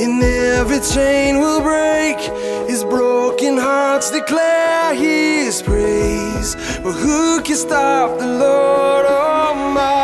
In every chain will break His broken hearts declare His praise But who can stop the Lord Almighty?